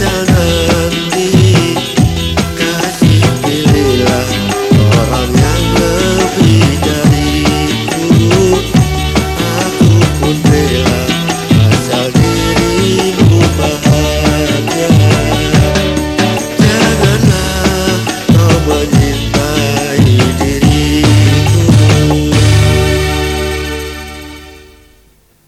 still.